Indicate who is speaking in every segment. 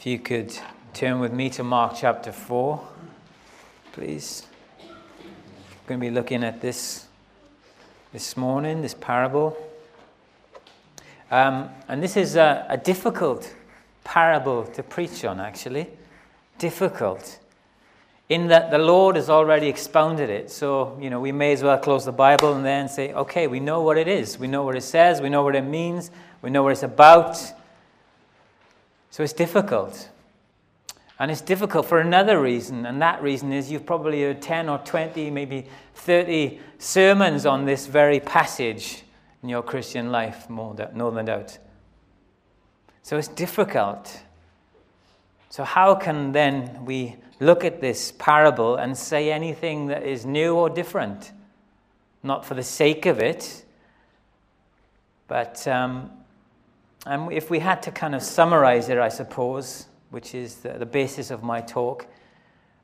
Speaker 1: If you could turn with me to Mark chapter 4, please. We're going to be looking at this this morning, this parable. Um, and this is a, a difficult parable to preach on, actually. Difficult. In that the Lord has already expounded it. So, you know, we may as well close the Bible and then say, okay, we know what it is. We know what it says. We know what it means. We know what it's about. So it's difficult. And it's difficult for another reason, and that reason is you've probably heard 10 or 20, maybe 30 sermons on this very passage in your Christian life, more than, doubt. So it's difficult. So, how can then we look at this parable and say anything that is new or different? Not for the sake of it, but um, and if we had to kind of summarize it, I suppose, which is the, the basis of my talk,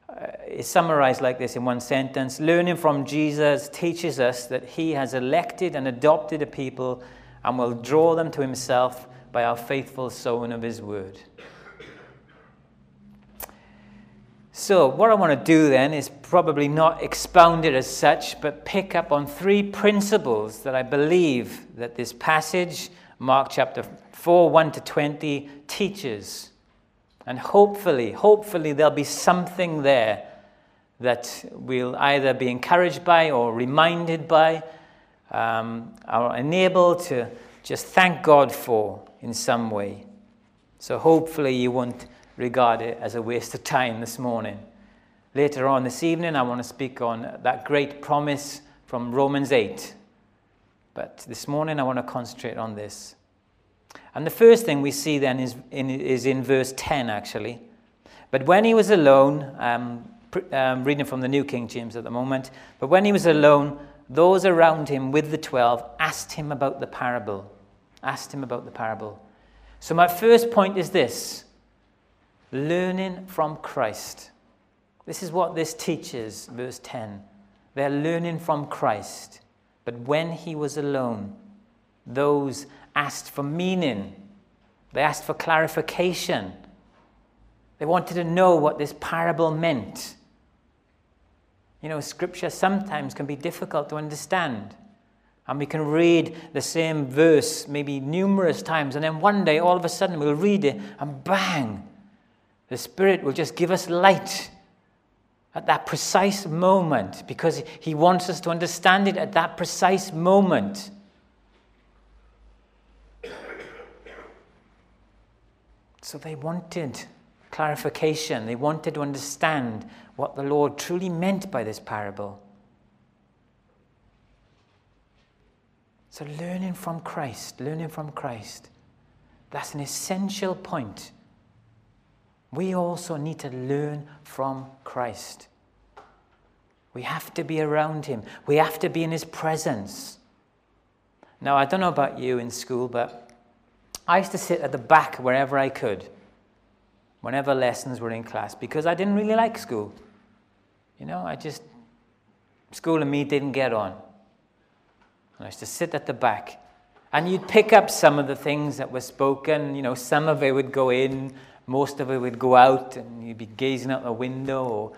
Speaker 1: uh, is summarized like this in one sentence Learning from Jesus teaches us that he has elected and adopted a people and will draw them to himself by our faithful sowing of his word. So, what I want to do then is probably not expound it as such, but pick up on three principles that I believe that this passage, Mark chapter 4 1 to 20 teaches. And hopefully, hopefully, there'll be something there that we'll either be encouraged by or reminded by um, or enabled to just thank God for in some way. So hopefully, you won't regard it as a waste of time this morning. Later on this evening, I want to speak on that great promise from Romans 8. But this morning, I want to concentrate on this. And the first thing we see then is in, is in verse 10, actually. But when he was alone, um, um, reading from the New King James at the moment, but when he was alone, those around him with the twelve asked him about the parable. Asked him about the parable. So, my first point is this learning from Christ. This is what this teaches, verse 10. They're learning from Christ. But when he was alone, those asked for meaning, they asked for clarification. They wanted to know what this parable meant. You know, scripture sometimes can be difficult to understand. And we can read the same verse maybe numerous times, and then one day, all of a sudden, we'll read it, and bang, the Spirit will just give us light at that precise moment because He wants us to understand it at that precise moment. So they wanted clarification, they wanted to understand what the Lord truly meant by this parable. So, learning from Christ, learning from Christ, that's an essential point. We also need to learn from Christ. We have to be around Him, we have to be in His presence. Now, I don't know about you in school, but I used to sit at the back wherever I could, whenever lessons were in class, because I didn't really like school. You know, I just, school and me didn't get on. And I used to sit at the back. And you'd pick up some of the things that were spoken. You know, some of it would go in, most of it would go out, and you'd be gazing out the window or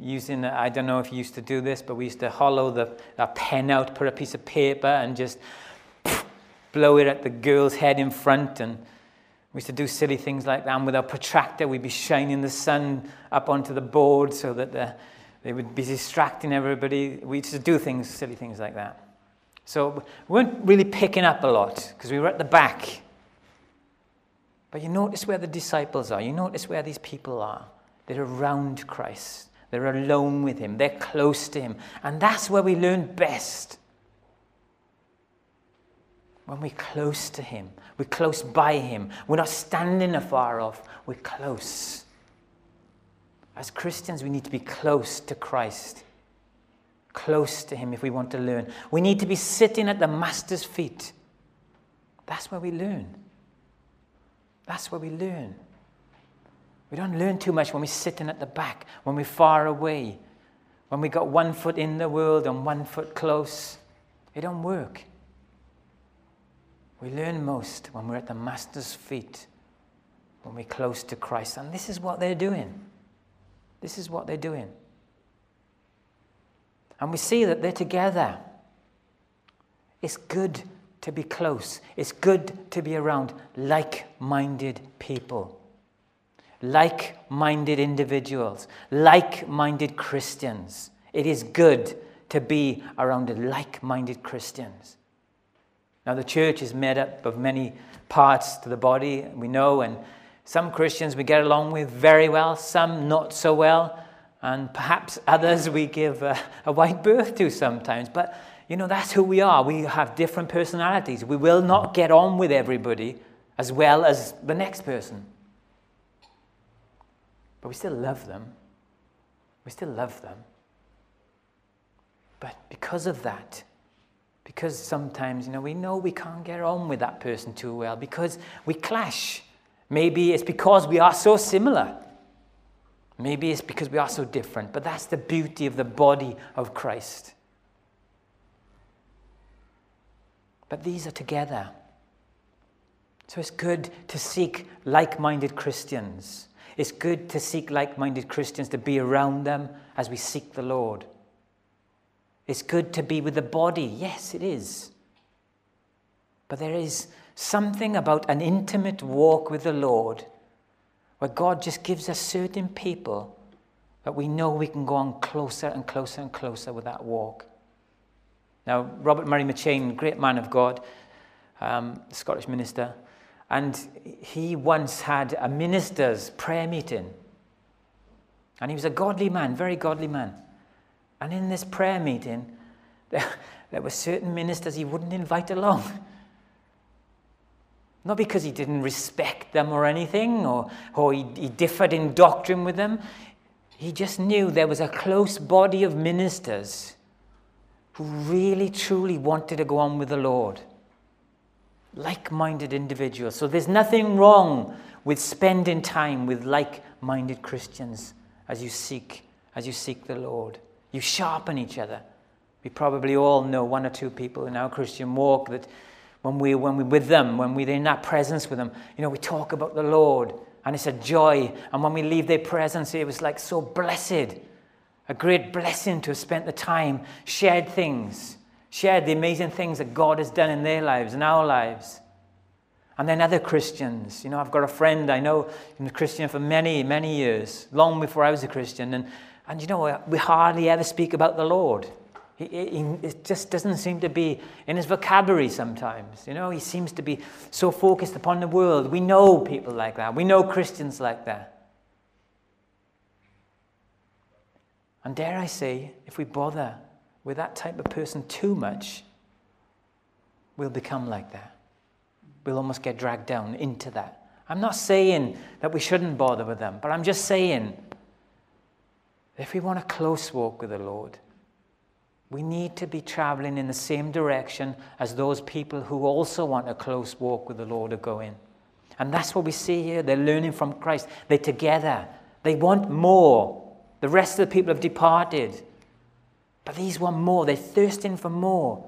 Speaker 1: using, I don't know if you used to do this, but we used to hollow the, a pen out, put a piece of paper, and just blow it at the girl's head in front. And we used to do silly things like that. And with our protractor, we'd be shining the sun up onto the board so that the, they would be distracting everybody. We used to do things, silly things like that. So we weren't really picking up a lot because we were at the back. But you notice where the disciples are. You notice where these people are. They're around Christ. They're alone with Him. They're close to Him. And that's where we learn best when we're close to Him, we're close by Him, we're not standing afar off, we're close. As Christians, we need to be close to Christ, close to Him if we want to learn. We need to be sitting at the Master's feet. That's where we learn. That's where we learn. We don't learn too much when we're sitting at the back, when we're far away, when we got one foot in the world and one foot close. It don't work. We learn most when we're at the Master's feet, when we're close to Christ. And this is what they're doing. This is what they're doing. And we see that they're together. It's good to be close, it's good to be around like minded people, like minded individuals, like minded Christians. It is good to be around like minded Christians. Now, the church is made up of many parts to the body, we know, and some Christians we get along with very well, some not so well, and perhaps others we give a, a white berth to sometimes. But, you know, that's who we are. We have different personalities. We will not get on with everybody as well as the next person. But we still love them. We still love them. But because of that, because sometimes, you know, we know we can't get on with that person too well because we clash. Maybe it's because we are so similar. Maybe it's because we are so different. But that's the beauty of the body of Christ. But these are together. So it's good to seek like minded Christians. It's good to seek like minded Christians, to be around them as we seek the Lord. It's good to be with the body. Yes, it is. But there is something about an intimate walk with the Lord where God just gives us certain people that we know we can go on closer and closer and closer with that walk. Now, Robert Murray McCheyne, great man of God, um, Scottish minister, and he once had a minister's prayer meeting. And he was a godly man, very godly man. And in this prayer meeting, there, there were certain ministers he wouldn't invite along. Not because he didn't respect them or anything, or, or he, he differed in doctrine with them. He just knew there was a close body of ministers who really, truly wanted to go on with the Lord. Like minded individuals. So there's nothing wrong with spending time with like minded Christians as you seek as you seek the Lord. You sharpen each other. We probably all know one or two people in our Christian walk that when, we, when we're with them, when we're in that presence with them, you know, we talk about the Lord and it's a joy. And when we leave their presence, it was like so blessed. A great blessing to have spent the time, shared things, shared the amazing things that God has done in their lives, in our lives. And then other Christians. You know, I've got a friend I know, been a Christian for many, many years, long before I was a Christian. And and you know, we hardly ever speak about the Lord. He, he, it just doesn't seem to be in his vocabulary sometimes. You know, he seems to be so focused upon the world. We know people like that. We know Christians like that. And dare I say, if we bother with that type of person too much, we'll become like that. We'll almost get dragged down into that. I'm not saying that we shouldn't bother with them, but I'm just saying if we want a close walk with the Lord, we need to be traveling in the same direction as those people who also want a close walk with the Lord are going. And that's what we see here. They're learning from Christ. They're together. They want more. The rest of the people have departed. But these want more. They're thirsting for more.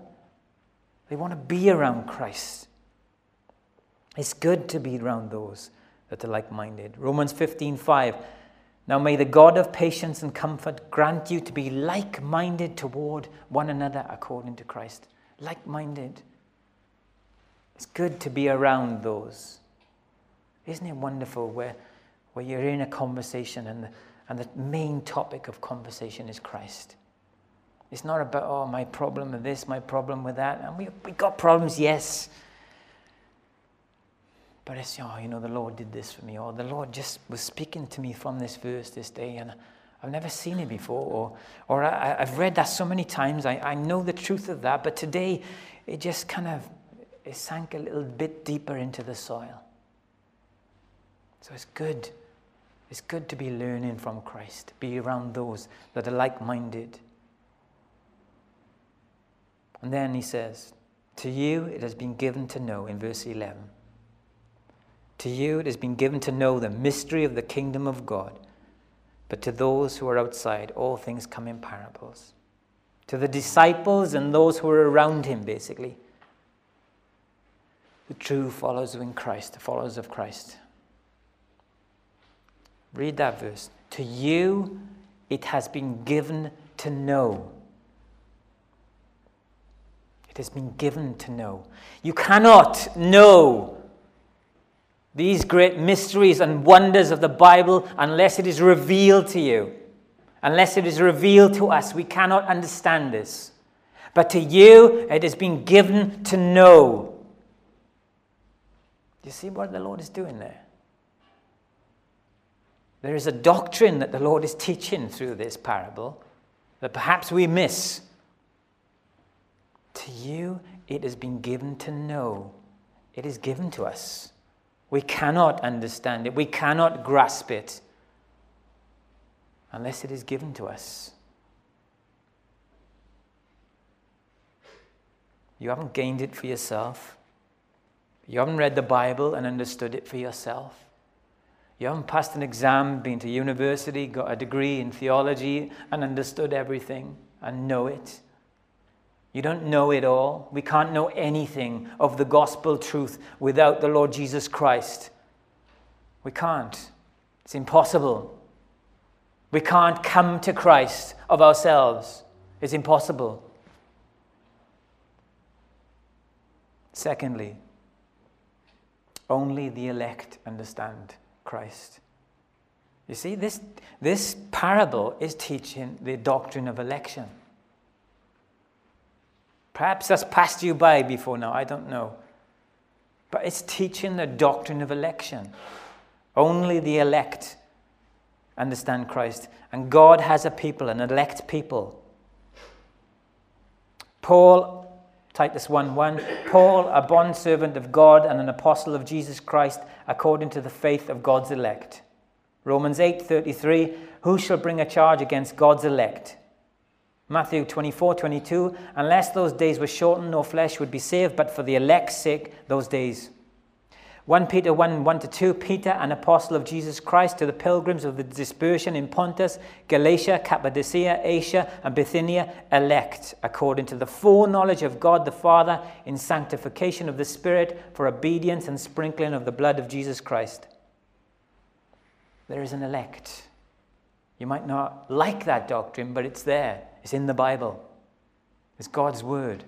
Speaker 1: They want to be around Christ. It's good to be around those that are like minded. Romans 15 5 now may the God of patience and comfort grant you to be like minded toward one another according to Christ. Like minded. It's good to be around those. Isn't it wonderful where, where you're in a conversation and the, and the main topic of conversation is Christ? It's not about, oh, my problem with this, my problem with that. And we, we got problems, yes. But it's, oh, you know, the Lord did this for me, or the Lord just was speaking to me from this verse this day, and I've never seen it before, or, or I, have read that so many times, I, I know the truth of that, but today it just kind of it sank a little bit deeper into the soil. So it's good. It's good to be learning from Christ, be around those that are like minded. And then he says, To you it has been given to know, in verse 11 to you it has been given to know the mystery of the kingdom of God, but to those who are outside, all things come in parables. To the disciples and those who are around him, basically. The true followers in Christ, the followers of Christ. Read that verse. To you it has been given to know. It has been given to know. You cannot know these great mysteries and wonders of the Bible unless it is revealed to you. Unless it is revealed to us, we cannot understand this. But to you, it has been given to know. Do you see what the Lord is doing there? There is a doctrine that the Lord is teaching through this parable that perhaps we miss. To you, it has been given to know. It is given to us. We cannot understand it, we cannot grasp it unless it is given to us. You haven't gained it for yourself. You haven't read the Bible and understood it for yourself. You haven't passed an exam, been to university, got a degree in theology, and understood everything and know it. You don't know it all. We can't know anything of the gospel truth without the Lord Jesus Christ. We can't. It's impossible. We can't come to Christ of ourselves. It's impossible. Secondly, only the elect understand Christ. You see, this, this parable is teaching the doctrine of election. Perhaps that's passed you by before now, I don't know. But it's teaching the doctrine of election. Only the elect understand Christ. And God has a people, an elect people. Paul, Titus 1 1, Paul, a bondservant of God and an apostle of Jesus Christ, according to the faith of God's elect. Romans 8 33, who shall bring a charge against God's elect? Matthew 24, 22, unless those days were shortened, no flesh would be saved, but for the elect's sake, those days. 1 Peter 1, 1 to 2, Peter, an apostle of Jesus Christ, to the pilgrims of the dispersion in Pontus, Galatia, Cappadocia, Asia, and Bithynia, elect, according to the foreknowledge of God the Father, in sanctification of the Spirit, for obedience and sprinkling of the blood of Jesus Christ. There is an elect. You might not like that doctrine, but it's there. It's in the Bible. It's God's word.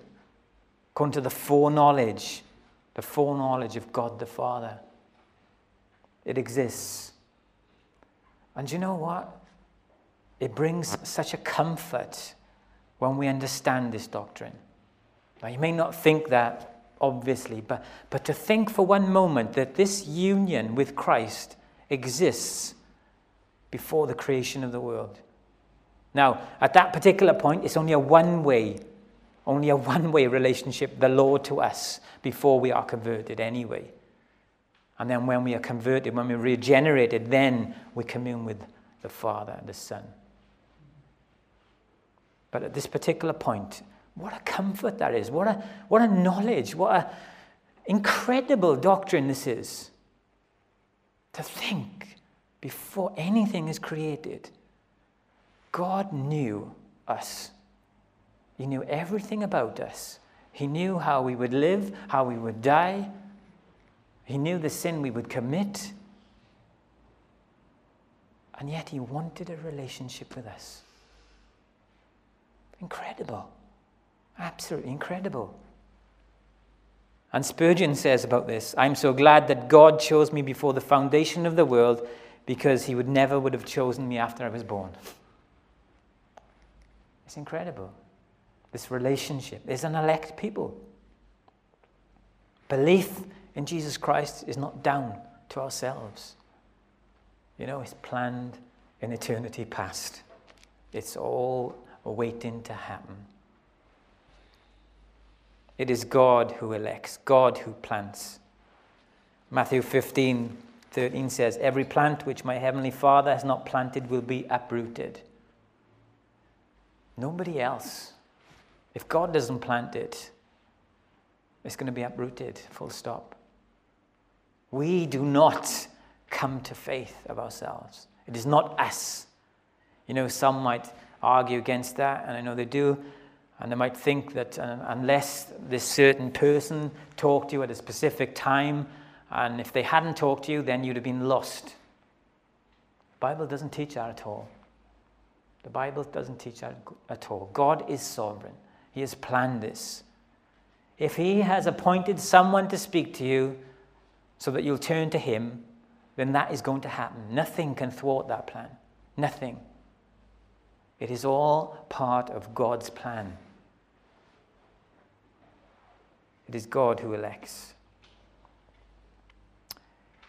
Speaker 1: According to the foreknowledge, the foreknowledge of God the Father. It exists. And you know what? It brings such a comfort when we understand this doctrine. Now, you may not think that, obviously, but, but to think for one moment that this union with Christ exists before the creation of the world. Now, at that particular point, it's only a one way, only a one way relationship, the Lord to us, before we are converted anyway. And then when we are converted, when we're regenerated, then we commune with the Father and the Son. But at this particular point, what a comfort that is. What a, what a knowledge. What an incredible doctrine this is. To think before anything is created God knew us. He knew everything about us. He knew how we would live, how we would die. He knew the sin we would commit. And yet, He wanted a relationship with us. Incredible. Absolutely incredible. And Spurgeon says about this I'm so glad that God chose me before the foundation of the world because He would never would have chosen me after I was born. It's incredible. This relationship is an elect people. Belief in Jesus Christ is not down to ourselves. You know, it's planned in eternity past. It's all waiting to happen. It is God who elects, God who plants. Matthew 15, 13 says, Every plant which my heavenly Father has not planted will be uprooted. Nobody else. If God doesn't plant it, it's going to be uprooted, full stop. We do not come to faith of ourselves. It is not us. You know, some might argue against that, and I know they do, and they might think that uh, unless this certain person talked to you at a specific time, and if they hadn't talked to you, then you'd have been lost. Bible doesn't teach that at all. The Bible doesn't teach that at all. God is sovereign. He has planned this. If He has appointed someone to speak to you so that you'll turn to Him, then that is going to happen. Nothing can thwart that plan. Nothing. It is all part of God's plan. It is God who elects.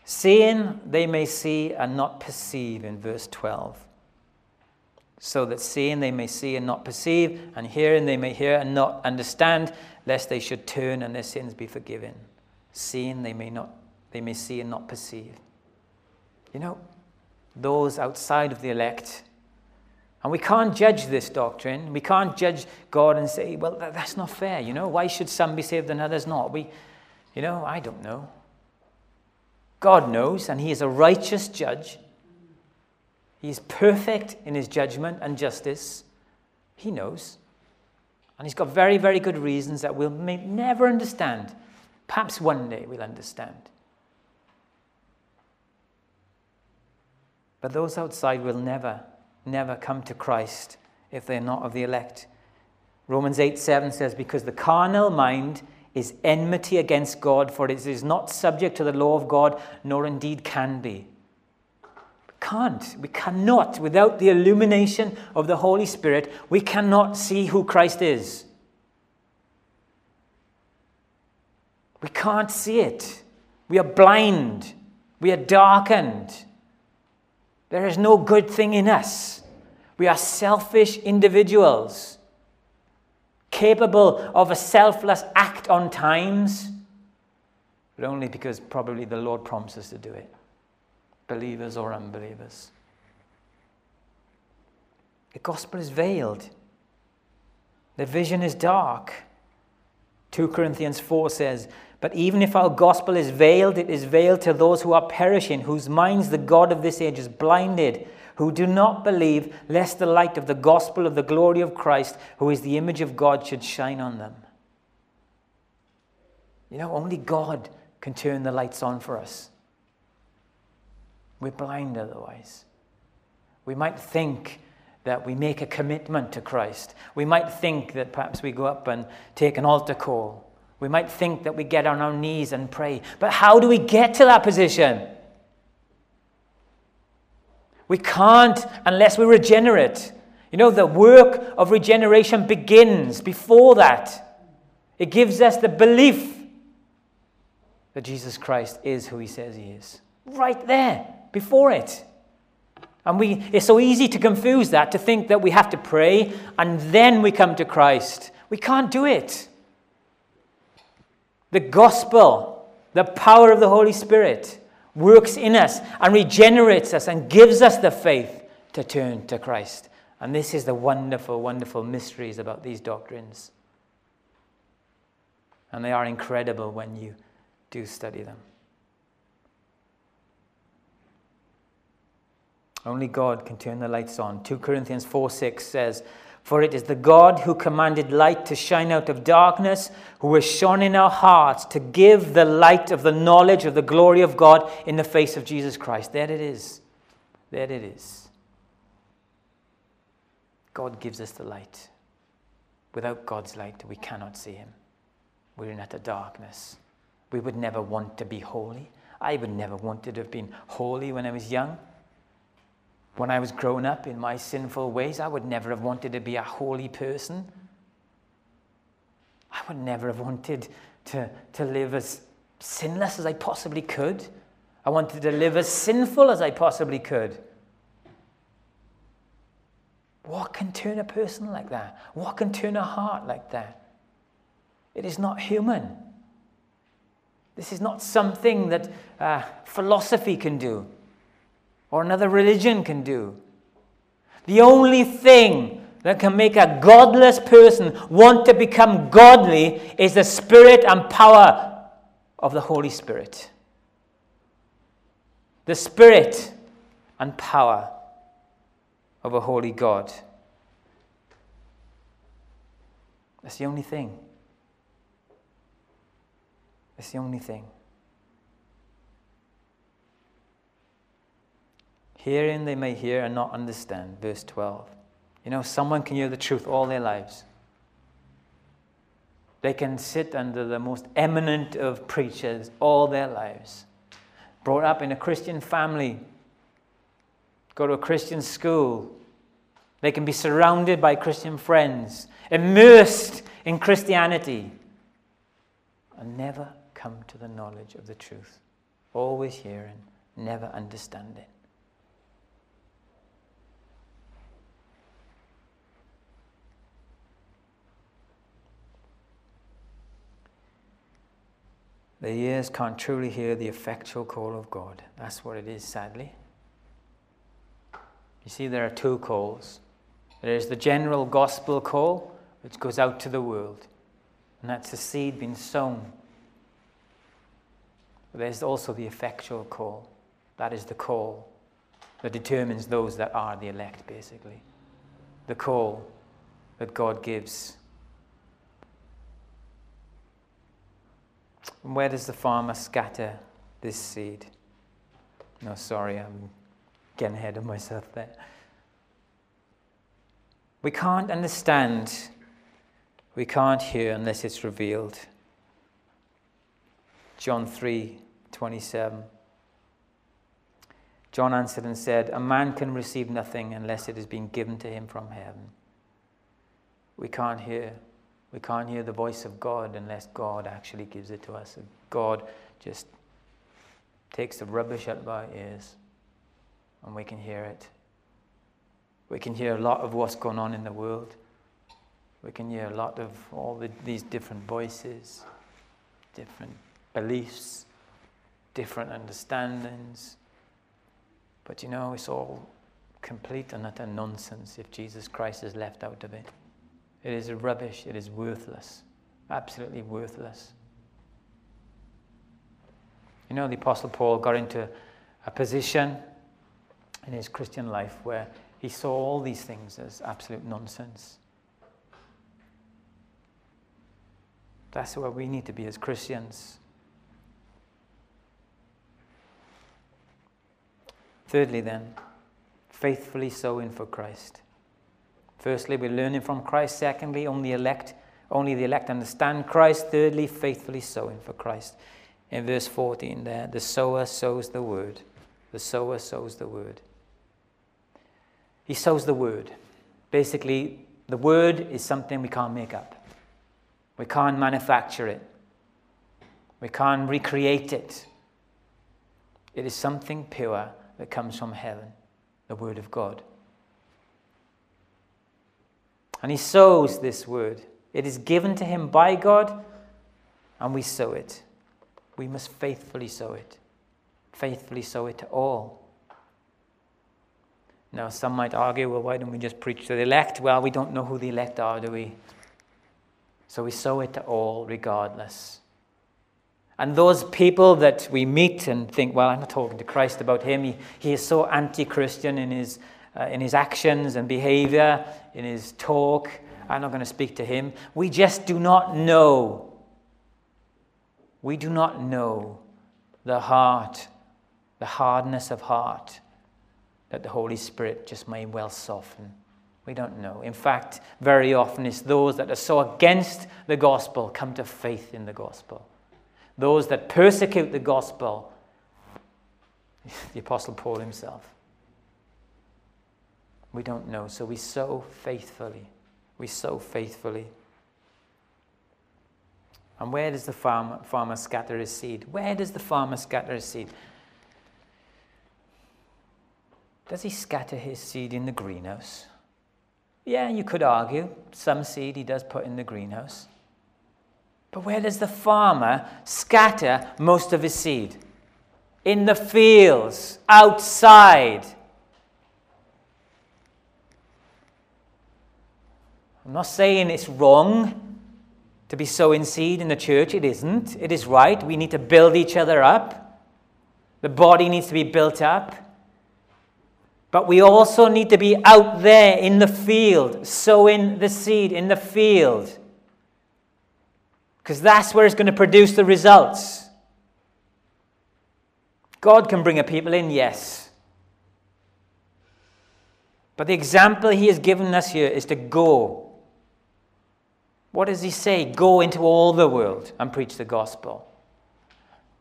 Speaker 1: Seeing they may see and not perceive, in verse 12. So that seeing they may see and not perceive, and hearing they may hear and not understand, lest they should turn and their sins be forgiven. Seeing they may not they may see and not perceive. You know, those outside of the elect, and we can't judge this doctrine. We can't judge God and say, well, that's not fair. You know, why should some be saved and others not? We, you know, I don't know. God knows, and He is a righteous judge. He is perfect in His judgment and justice. He knows. And He's got very, very good reasons that we'll never understand. Perhaps one day we'll understand. But those outside will never, never come to Christ if they're not of the elect. Romans 8 7 says, Because the carnal mind is enmity against God, for it is not subject to the law of God, nor indeed can be. Can't, we cannot, without the illumination of the Holy Spirit, we cannot see who Christ is. We can't see it. We are blind. We are darkened. There is no good thing in us. We are selfish individuals capable of a selfless act on times, but only because probably the Lord prompts us to do it, believers or unbelievers. The gospel is veiled, the vision is dark. 2 Corinthians 4 says, But even if our gospel is veiled, it is veiled to those who are perishing, whose minds the God of this age is blinded who do not believe, lest the light of the gospel of the glory of Christ, who is the image of God, should shine on them. You know, only God can turn the lights on for us. We're blind otherwise. We might think that we make a commitment to Christ. We might think that perhaps we go up and take an altar call. We might think that we get on our knees and pray. But how do we get to that position? We can't unless we're regenerate. You know, the work of regeneration begins before that. It gives us the belief that Jesus Christ is who he says he is. Right there, before it. And we, it's so easy to confuse that, to think that we have to pray and then we come to Christ. We can't do it. The gospel, the power of the Holy Spirit, works in us and regenerates us and gives us the faith to turn to Christ. And this is the wonderful, wonderful mysteries about these doctrines. And they are incredible when you do study them. Only God can turn the lights on. 2 Corinthians 4 6 says, for it is the God who commanded light to shine out of darkness, who has shone in our hearts to give the light of the knowledge of the glory of God in the face of Jesus Christ. There it is. There it is. God gives us the light. Without God's light, we cannot see Him. We're in utter darkness. We would never want to be holy. I would never want to have been holy when I was young. When I was growing up in my sinful ways, I would never have wanted to be a holy person. I would never have wanted to, to live as sinless as I possibly could. I wanted to live as sinful as I possibly could. What can turn a person like that? What can turn a heart like that? It is not human. This is not something that uh, philosophy can do or another religion can do. The only thing that can make a godless person want to become godly is the spirit and power of the Holy Spirit. The spirit and power of a holy God. That's the only thing. That's the only thing. Hearing they may hear and not understand. Verse 12. You know, someone can hear the truth all their lives. They can sit under the most eminent of preachers all their lives. Brought up in a Christian family, go to a Christian school. They can be surrounded by Christian friends, immersed in Christianity, and never come to the knowledge of the truth. Always hearing, never understanding. The ears can't truly hear the effectual call of God. That's what it is, sadly. You see, there are two calls. There is the general gospel call, which goes out to the world, and that's the seed being sown. But there's also the effectual call. That is the call that determines those that are the elect, basically. The call that God gives And where does the farmer scatter this seed? No, sorry, I'm getting ahead of myself there. We can't understand, we can't hear unless it's revealed. John 3 27. John answered and said, A man can receive nothing unless it has been given to him from heaven. We can't hear we can't hear the voice of God unless God actually gives it to us. God just takes the rubbish out of our ears and we can hear it. We can hear a lot of what's going on in the world. We can hear a lot of all the, these different voices, different beliefs, different understandings. But you know, it's all complete and utter nonsense if Jesus Christ is left out of it. It is rubbish. It is worthless. Absolutely worthless. You know, the Apostle Paul got into a position in his Christian life where he saw all these things as absolute nonsense. That's where we need to be as Christians. Thirdly, then, faithfully sowing for Christ. Firstly, we're learning from Christ. Secondly, only elect, only the elect understand Christ. Thirdly, faithfully sowing for Christ. In verse 14 there, the sower sows the word. The sower sows the word. He sows the word. Basically, the word is something we can't make up. We can't manufacture it. We can't recreate it. It is something pure that comes from heaven, the word of God. And he sows this word. It is given to him by God, and we sow it. We must faithfully sow it. Faithfully sow it to all. Now, some might argue, well, why don't we just preach to the elect? Well, we don't know who the elect are, do we? So we sow it to all, regardless. And those people that we meet and think, well, I'm not talking to Christ about him. He, he is so anti Christian in his uh, in his actions and behavior, in his talk. I'm not going to speak to him. We just do not know. We do not know the heart, the hardness of heart that the Holy Spirit just may well soften. We don't know. In fact, very often it's those that are so against the gospel come to faith in the gospel. Those that persecute the gospel, the Apostle Paul himself, we don't know. So we sow faithfully. We sow faithfully. And where does the farmer, farmer scatter his seed? Where does the farmer scatter his seed? Does he scatter his seed in the greenhouse? Yeah, you could argue. Some seed he does put in the greenhouse. But where does the farmer scatter most of his seed? In the fields, outside. I'm not saying it's wrong to be sowing seed in the church. It isn't. It is right. We need to build each other up. The body needs to be built up. But we also need to be out there in the field, sowing the seed in the field. Because that's where it's going to produce the results. God can bring a people in, yes. But the example he has given us here is to go. What does he say? Go into all the world and preach the gospel.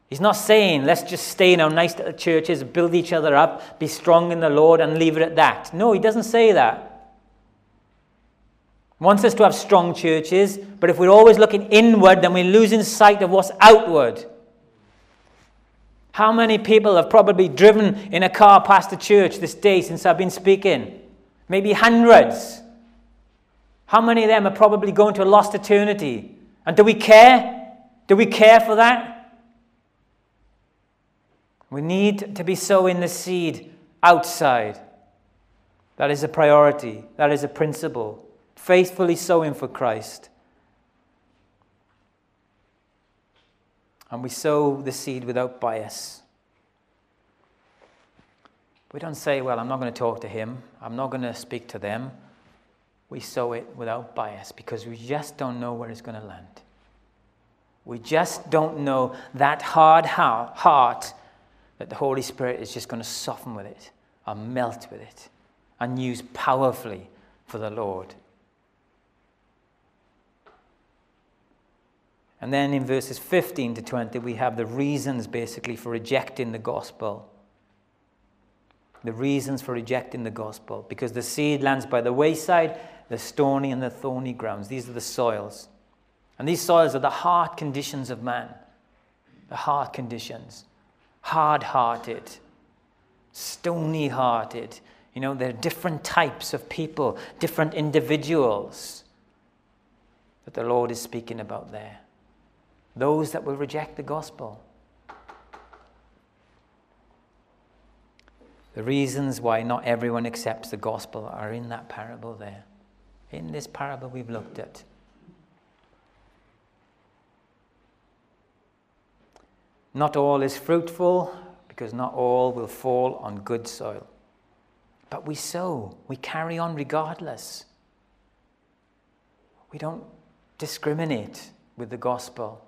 Speaker 1: He's not saying, let's just stay in our nice little churches, build each other up, be strong in the Lord, and leave it at that. No, he doesn't say that. He wants us to have strong churches, but if we're always looking inward, then we're losing sight of what's outward. How many people have probably driven in a car past the church this day since I've been speaking? Maybe hundreds. How many of them are probably going to a lost eternity? And do we care? Do we care for that? We need to be sowing the seed outside. That is a priority, that is a principle. Faithfully sowing for Christ. And we sow the seed without bias. We don't say, Well, I'm not going to talk to him, I'm not going to speak to them. We sow it without bias because we just don't know where it's going to land. We just don't know that hard heart that the Holy Spirit is just going to soften with it and melt with it and use powerfully for the Lord. And then in verses 15 to 20, we have the reasons basically for rejecting the gospel. The reasons for rejecting the gospel. Because the seed lands by the wayside, the stony and the thorny grounds. These are the soils. And these soils are the heart conditions of man. The heart conditions hard hearted, stony hearted. You know, there are different types of people, different individuals that the Lord is speaking about there. Those that will reject the gospel. The reasons why not everyone accepts the gospel are in that parable there. In this parable we've looked at. Not all is fruitful because not all will fall on good soil. But we sow, we carry on regardless. We don't discriminate with the gospel.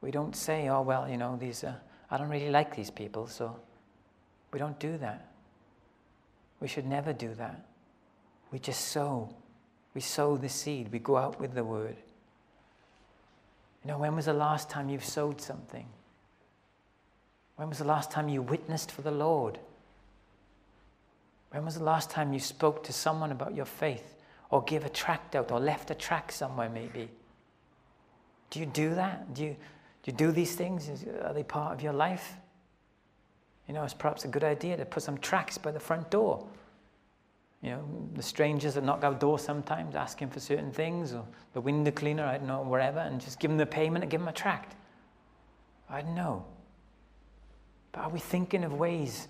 Speaker 1: We don't say, oh, well, you know, these, uh, I don't really like these people, so we don't do that. We should never do that. We just sow. We sow the seed. We go out with the word. You know, when was the last time you've sowed something? When was the last time you witnessed for the Lord? When was the last time you spoke to someone about your faith or gave a tract out or left a tract somewhere maybe? Do you do that? Do you, do you do these things? Are they part of your life? You know, it's perhaps a good idea to put some tracts by the front door you know, the strangers that knock our door sometimes asking for certain things, or the window cleaner, I don't know, wherever, and just give them the payment and give them a tract. I don't know. But are we thinking of ways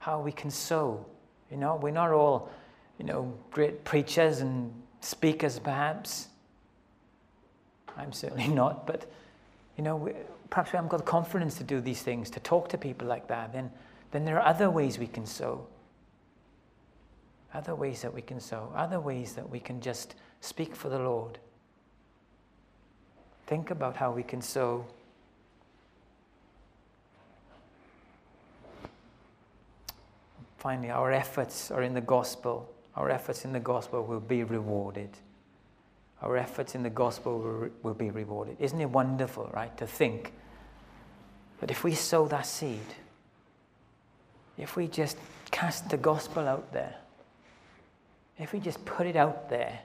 Speaker 1: how we can sow? You know, we're not all, you know, great preachers and speakers, perhaps. I'm certainly not, but, you know, we, perhaps we haven't got the confidence to do these things, to talk to people like that. Then, then there are other ways we can sow other ways that we can sow, other ways that we can just speak for the Lord. Think about how we can sow. Finally, our efforts are in the gospel. Our efforts in the gospel will be rewarded. Our efforts in the gospel will, will be rewarded. Isn't it wonderful, right, to think that if we sow that seed, if we just cast the gospel out there, if we just put it out there,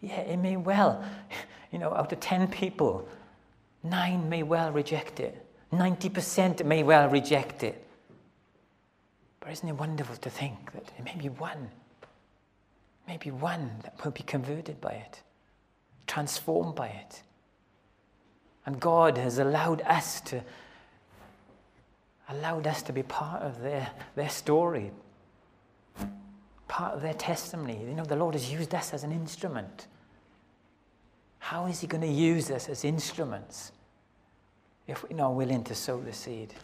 Speaker 1: yeah, it may well, you know, out of 10 people, nine may well reject it. 90% may well reject it. But isn't it wonderful to think that it may be one, maybe one that will be converted by it, transformed by it. And God has allowed us to allowed us to be part of their, their story, part of their testimony. You know, the Lord has used us as an instrument. How is He going to use us as instruments if we're not willing to sow the seed?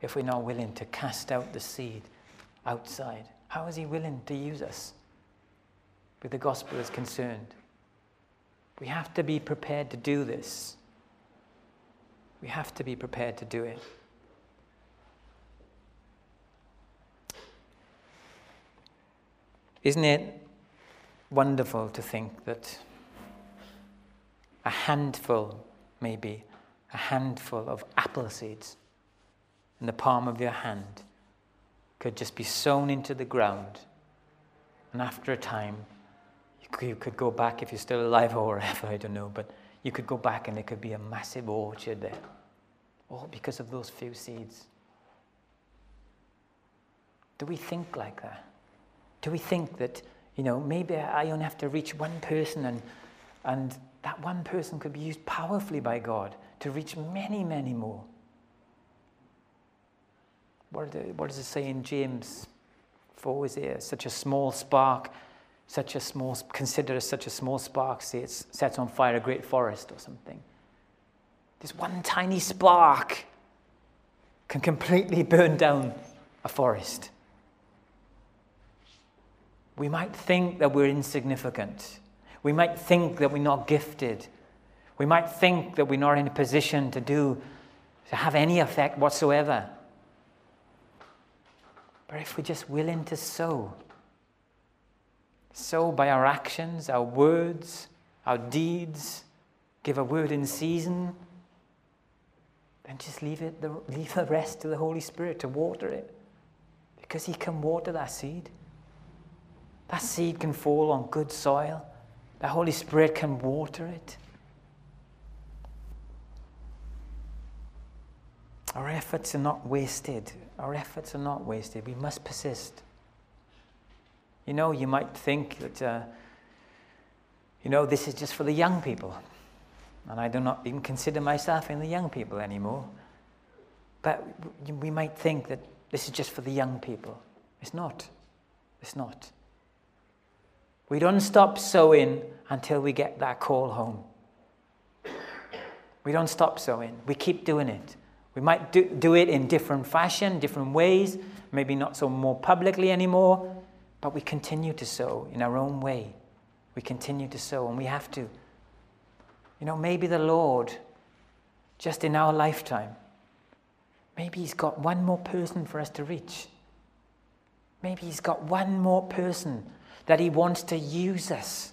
Speaker 1: If we're not willing to cast out the seed outside? How is He willing to use us where the gospel is concerned? We have to be prepared to do this. We have to be prepared to do it. Isn't it wonderful to think that a handful, maybe, a handful of apple seeds in the palm of your hand could just be sown into the ground. And after a time, you could go back if you're still alive or wherever, I don't know, but you could go back and there could be a massive orchard there. All because of those few seeds. Do we think like that? Do we think that, you know, maybe I only have to reach one person and, and that one person could be used powerfully by God to reach many, many more? What, what does it say in James 4? Is there such a small spark, such a small, consider such a small spark, say it sets on fire a great forest or something? This one tiny spark can completely burn down a forest. We might think that we're insignificant. We might think that we're not gifted. We might think that we're not in a position to do, to have any effect whatsoever. But if we're just willing to sow, sow by our actions, our words, our deeds, give a word in season, then just leave, it, leave the rest to the Holy Spirit to water it. Because He can water that seed. That seed can fall on good soil. The Holy Spirit can water it. Our efforts are not wasted. Our efforts are not wasted. We must persist. You know, you might think that, uh, you know, this is just for the young people. And I do not even consider myself in the young people anymore. But we might think that this is just for the young people. It's not. It's not. We don't stop sowing until we get that call home. We don't stop sowing. We keep doing it. We might do, do it in different fashion, different ways, maybe not so more publicly anymore, but we continue to sow in our own way. We continue to sow, and we have to. You know, maybe the Lord, just in our lifetime, maybe He's got one more person for us to reach. Maybe He's got one more person that He wants to use us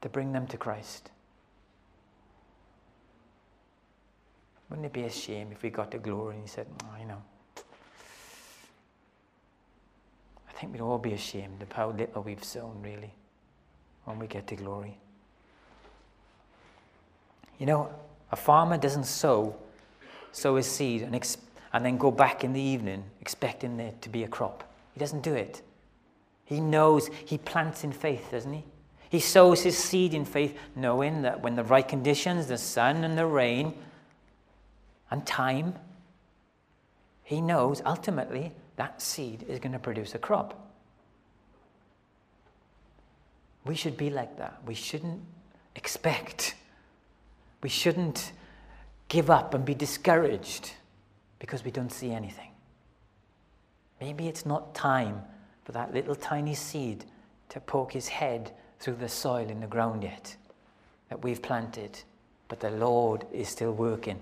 Speaker 1: to bring them to Christ. Wouldn't it be a shame if we got to glory and he said, oh, you know, I think we'd all be ashamed of how little we've sown, really, when we get to glory. You know, a farmer doesn't sow, sow his seed and, and then go back in the evening expecting there to be a crop. He doesn't do it. He knows, he plants in faith, doesn't he? He sows his seed in faith, knowing that when the right conditions, the sun and the rain, and time, he knows ultimately that seed is going to produce a crop. We should be like that. We shouldn't expect. We shouldn't give up and be discouraged because we don't see anything. Maybe it's not time for that little tiny seed to poke his head through the soil in the ground yet that we've planted, but the Lord is still working.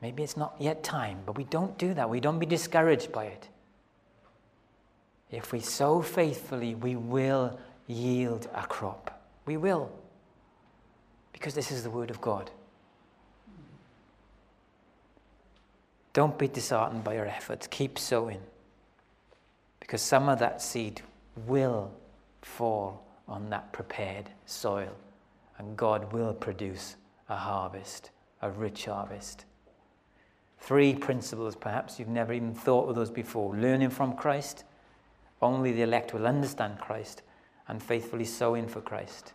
Speaker 1: Maybe it's not yet time, but we don't do that. We don't be discouraged by it. If we sow faithfully, we will yield a crop. We will. Because this is the Word of God. Don't be disheartened by your efforts. Keep sowing. Because some of that seed will fall on that prepared soil. And God will produce a harvest, a rich harvest. Three principles, perhaps you've never even thought of those before. Learning from Christ, only the elect will understand Christ, and faithfully sowing for Christ.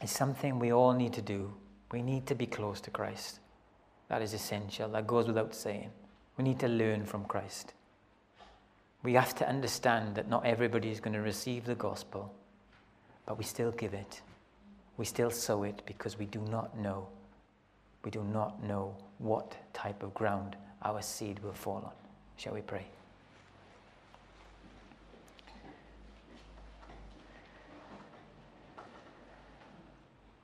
Speaker 1: It's something we all need to do. We need to be close to Christ. That is essential. That goes without saying. We need to learn from Christ. We have to understand that not everybody is going to receive the gospel, but we still give it. We still sow it because we do not know we do not know what type of ground our seed will fall on. Shall we pray?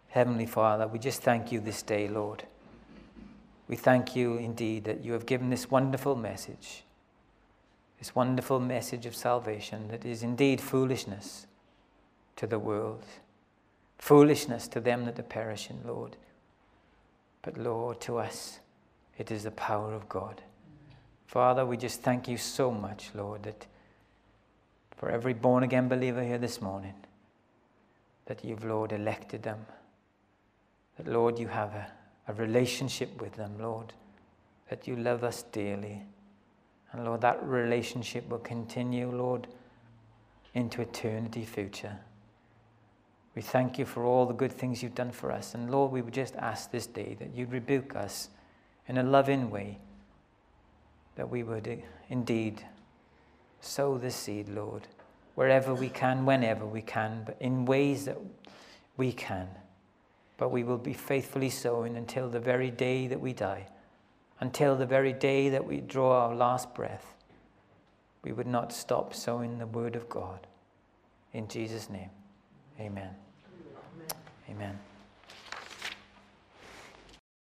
Speaker 1: Heavenly Father, we just thank you this day, Lord. We thank you indeed that you have given this wonderful message this wonderful message of salvation that is indeed foolishness to the world, foolishness to them that are perishing, Lord. But Lord, to us, it is the power of God. Father, we just thank you so much, Lord, that for every born again believer here this morning, that you've, Lord, elected them. That, Lord, you have a, a relationship with them, Lord. That you love us dearly. And, Lord, that relationship will continue, Lord, into eternity future. We thank you for all the good things you've done for us. And Lord, we would just ask this day that you'd rebuke us in a loving way, that we would indeed sow the seed, Lord, wherever we can, whenever we can, but in ways that we can. But we will be faithfully sowing until the very day that we die, until the very day that we draw our last breath. We would not stop sowing the word of God. In Jesus' name. Amen. Amen.